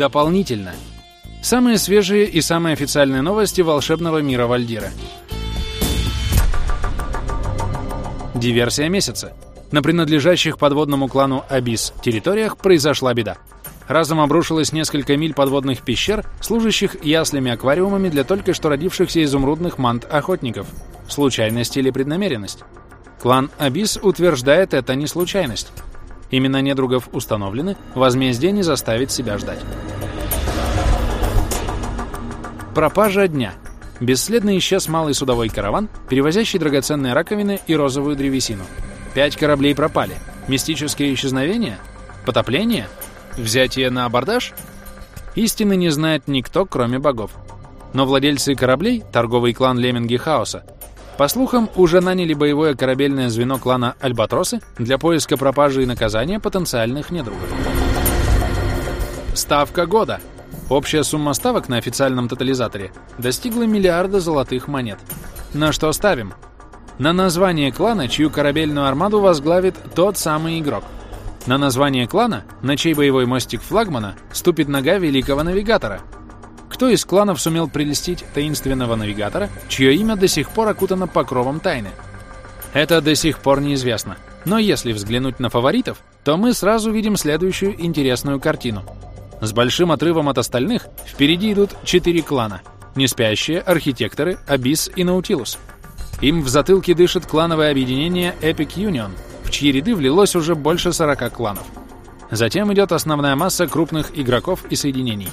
Дополнительно. Самые свежие и самые официальные новости волшебного мира Вальдира. Диверсия месяца. На принадлежащих подводному клану Абис территориях произошла беда. Разом обрушилось несколько миль подводных пещер, служащих яслями-аквариумами для только что родившихся изумрудных мант-охотников. Случайность или преднамеренность? Клан Абис утверждает, это не случайность. Имена недругов установлены, возмездие не заставит себя ждать. Пропажа дня. Бесследно исчез малый судовой караван, перевозящий драгоценные раковины и розовую древесину. Пять кораблей пропали. Мистическое исчезновение? Потопление? Взятие на абордаж? Истины не знает никто, кроме богов. Но владельцы кораблей, торговый клан Леминги Хаоса, по слухам, уже наняли боевое корабельное звено клана Альбатросы для поиска пропажи и наказания потенциальных недругов. Ставка года. Общая сумма ставок на официальном тотализаторе достигла миллиарда золотых монет. На что ставим? На название клана, чью корабельную армаду возглавит тот самый игрок. На название клана, на чей боевой мостик флагмана, ступит нога великого навигатора – кто из кланов сумел прелестить таинственного навигатора, чье имя до сих пор окутано покровом тайны? Это до сих пор неизвестно. Но если взглянуть на фаворитов, то мы сразу видим следующую интересную картину. С большим отрывом от остальных впереди идут четыре клана. Неспящие, архитекторы, Абис и Наутилус. Им в затылке дышит клановое объединение Epic Union, в чьи ряды влилось уже больше 40 кланов. Затем идет основная масса крупных игроков и соединений.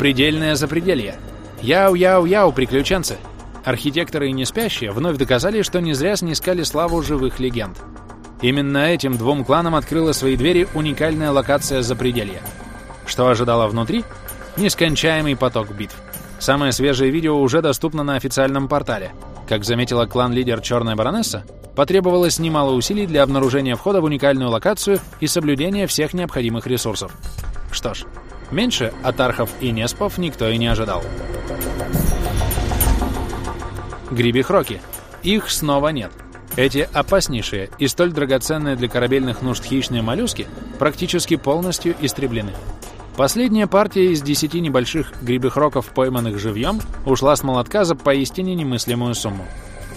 Предельное запределье. Яу-яу-яу, приключенцы! Архитекторы и неспящие вновь доказали, что не зря снискали славу живых легенд. Именно этим двум кланам открыла свои двери уникальная локация запределья. Что ожидало внутри? Нескончаемый поток битв. Самое свежее видео уже доступно на официальном портале. Как заметила клан-лидер Черная Баронесса, потребовалось немало усилий для обнаружения входа в уникальную локацию и соблюдения всех необходимых ресурсов. Что ж, Меньше от архов и неспов никто и не ожидал. Грибихроки. Их снова нет. Эти опаснейшие и столь драгоценные для корабельных нужд хищные моллюски практически полностью истреблены. Последняя партия из десяти небольших грибихроков, пойманных живьем, ушла с молотка за поистине немыслимую сумму.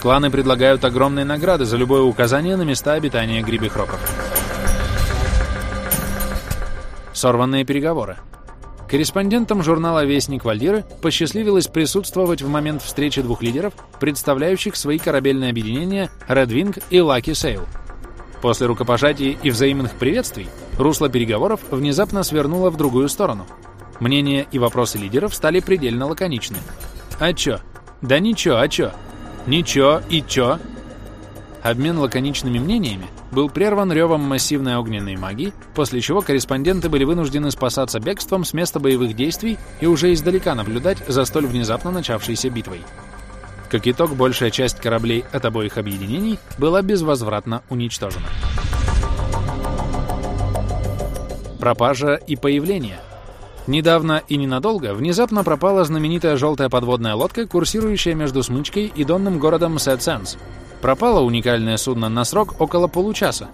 Кланы предлагают огромные награды за любое указание на места обитания грибихроков. Сорванные переговоры. Корреспондентам журнала «Вестник Вальдиры» посчастливилось присутствовать в момент встречи двух лидеров, представляющих свои корабельные объединения Red Wing и Lucky Sail. После рукопожатий и взаимных приветствий русло переговоров внезапно свернуло в другую сторону. Мнения и вопросы лидеров стали предельно лаконичны. «А чё? Да ничего, а чё? Ничего и чё?» Обмен лаконичными мнениями был прерван ревом массивной огненной магии, после чего корреспонденты были вынуждены спасаться бегством с места боевых действий и уже издалека наблюдать за столь внезапно начавшейся битвой. Как итог, большая часть кораблей от обоих объединений была безвозвратно уничтожена. Пропажа и появление. Недавно и ненадолго внезапно пропала знаменитая желтая подводная лодка, курсирующая между Смычкой и донным городом Сет-Сенс, Пропало уникальное судно на срок около получаса,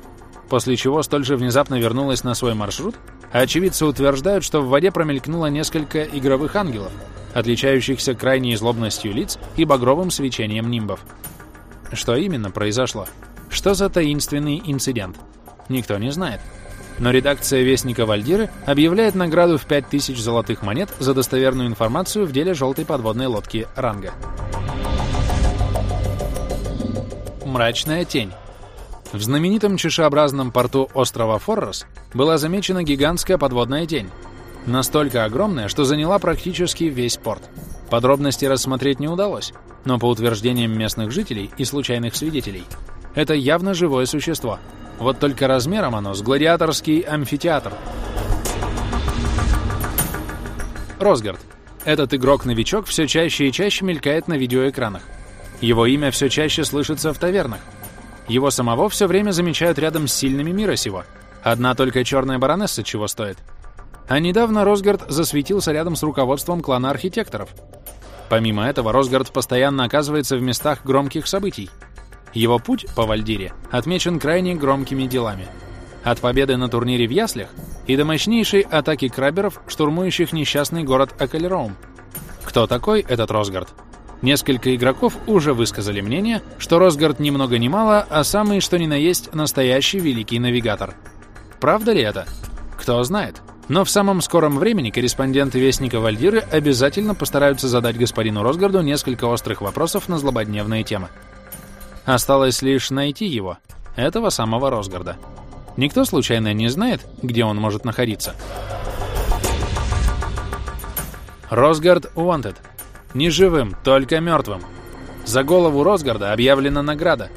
после чего столь же внезапно вернулось на свой маршрут, а очевидцы утверждают, что в воде промелькнуло несколько игровых ангелов, отличающихся крайней злобностью лиц и багровым свечением нимбов. Что именно произошло? Что за таинственный инцидент? Никто не знает. Но редакция Вестника Вальдиры объявляет награду в 5000 золотых монет за достоверную информацию в деле желтой подводной лодки «Ранга». Мрачная тень. В знаменитом чешеобразном порту острова Форрос была замечена гигантская подводная тень. Настолько огромная, что заняла практически весь порт. Подробности рассмотреть не удалось, но по утверждениям местных жителей и случайных свидетелей, это явно живое существо. Вот только размером оно с гладиаторский амфитеатр. Росгард. Этот игрок-новичок все чаще и чаще мелькает на видеоэкранах. Его имя все чаще слышится в тавернах. Его самого все время замечают рядом с сильными мира сего. Одна только черная баронесса чего стоит. А недавно Росгард засветился рядом с руководством клана архитекторов. Помимо этого, Росгард постоянно оказывается в местах громких событий. Его путь по Вальдире отмечен крайне громкими делами. от победы на турнире в Яслях и до мощнейшей атаки краберов, штурмующих несчастный город Акалероум. Кто такой этот Росгард? Несколько игроков уже высказали мнение, что Росгард ни много ни мало, а самый что ни на есть настоящий великий навигатор. Правда ли это? Кто знает. Но в самом скором времени корреспонденты Вестника Вальдиры обязательно постараются задать господину Росгарду несколько острых вопросов на злободневные темы. Осталось лишь найти его, этого самого Росгарда. Никто случайно не знает, где он может находиться. Росгард Wanted. Не живым, только мертвым. За голову Росгарда объявлена награда.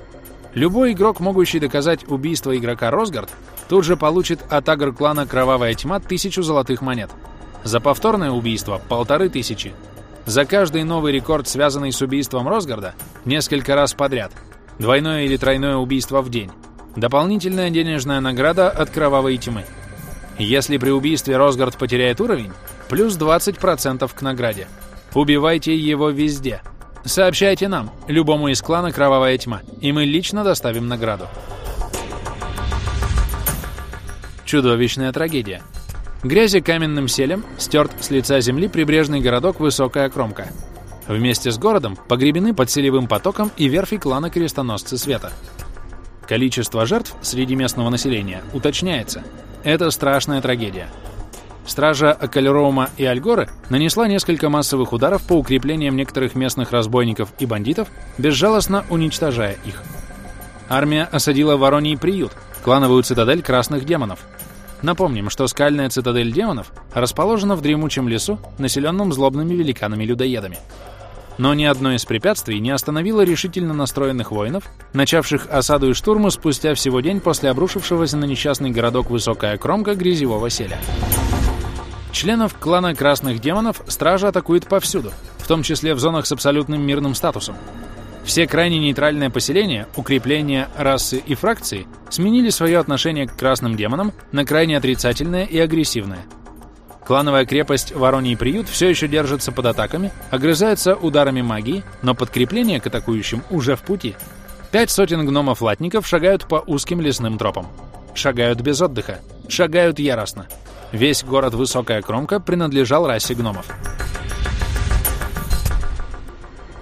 Любой игрок, могущий доказать убийство игрока Росгард, тут же получит от агр-клана Кровавая Тьма тысячу золотых монет. За повторное убийство – полторы тысячи. За каждый новый рекорд, связанный с убийством Росгарда, несколько раз подряд. Двойное или тройное убийство в день. Дополнительная денежная награда от Кровавой Тьмы. Если при убийстве Росгард потеряет уровень, плюс 20% к награде. Убивайте его везде. Сообщайте нам, любому из клана Кровавая Тьма, и мы лично доставим награду. Чудовищная трагедия. Грязи каменным селем стерт с лица земли прибрежный городок Высокая Кромка. Вместе с городом погребены под селевым потоком и верфи клана Крестоносцы Света. Количество жертв среди местного населения уточняется. Это страшная трагедия. Стража Акалероума и Альгоры нанесла несколько массовых ударов по укреплениям некоторых местных разбойников и бандитов, безжалостно уничтожая их. Армия осадила Вороний приют, клановую цитадель красных демонов. Напомним, что скальная цитадель демонов расположена в дремучем лесу, населенном злобными великанами-людоедами. Но ни одно из препятствий не остановило решительно настроенных воинов, начавших осаду и штурму спустя всего день после обрушившегося на несчастный городок Высокая Кромка грязевого селя. Членов клана Красных Демонов стража атакует повсюду, в том числе в зонах с абсолютным мирным статусом. Все крайне нейтральные поселения, укрепления, расы и фракции сменили свое отношение к Красным Демонам на крайне отрицательное и агрессивное – Клановая крепость Вороний приют все еще держится под атаками, огрызается ударами магии, но подкрепление к атакующим уже в пути. Пять сотен гномов-латников шагают по узким лесным тропам. Шагают без отдыха, шагают яростно. Весь город Высокая Кромка принадлежал расе гномов.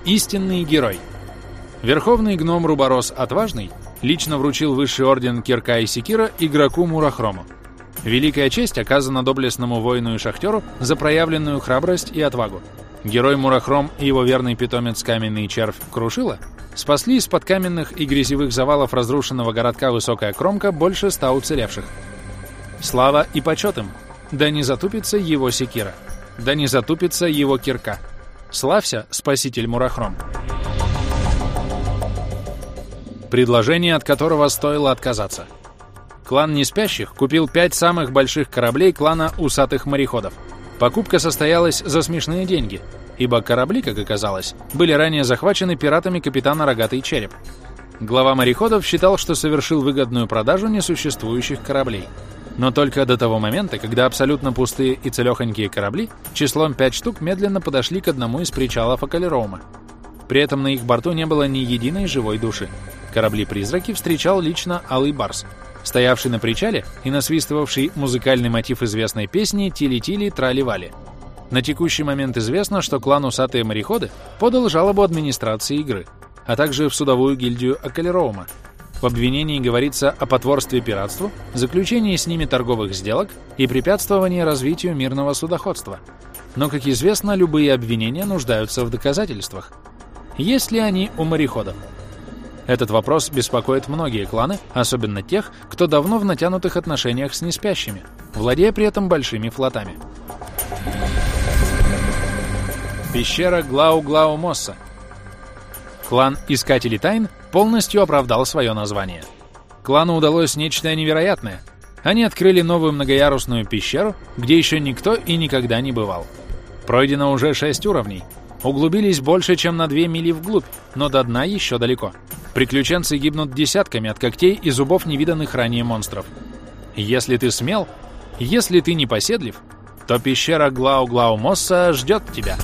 Истинный герой. Верховный гном Руборос Отважный лично вручил высший орден Кирка и Секира игроку Мурахрому. Великая честь оказана доблестному воину и шахтеру за проявленную храбрость и отвагу. Герой Мурахром и его верный питомец Каменный Червь Крушила спасли из-под каменных и грязевых завалов разрушенного городка Высокая Кромка больше ста уцелевших. Слава и почет им! Да не затупится его секира! Да не затупится его кирка! Славься, спаситель Мурахром! Предложение, от которого стоило отказаться – Клан Неспящих купил пять самых больших кораблей клана Усатых Мореходов. Покупка состоялась за смешные деньги, ибо корабли, как оказалось, были ранее захвачены пиратами капитана Рогатый Череп. Глава мореходов считал, что совершил выгодную продажу несуществующих кораблей. Но только до того момента, когда абсолютно пустые и целехонькие корабли числом 5 штук медленно подошли к одному из причалов Акалероума. При этом на их борту не было ни единой живой души. Корабли-призраки встречал лично Алый Барс — стоявший на причале и насвистывавший музыкальный мотив известной песни «Тили-тили, трали-вали». На текущий момент известно, что клан «Усатые мореходы» подал жалобу администрации игры, а также в судовую гильдию Акалероума. В обвинении говорится о потворстве пиратству, заключении с ними торговых сделок и препятствовании развитию мирного судоходства. Но, как известно, любые обвинения нуждаются в доказательствах. Есть ли они у мореходов? Этот вопрос беспокоит многие кланы, особенно тех, кто давно в натянутых отношениях с неспящими, владея при этом большими флотами. Пещера Глау-Глау-Мосса Клан Искателей Тайн полностью оправдал свое название. Клану удалось нечто невероятное. Они открыли новую многоярусную пещеру, где еще никто и никогда не бывал. Пройдено уже 6 уровней. Углубились больше, чем на 2 мили вглубь, но до дна еще далеко. Приключенцы гибнут десятками от когтей и зубов невиданных ранее монстров. Если ты смел, если ты непоседлив, то пещера Глау-Глау-Мосса ждет тебя.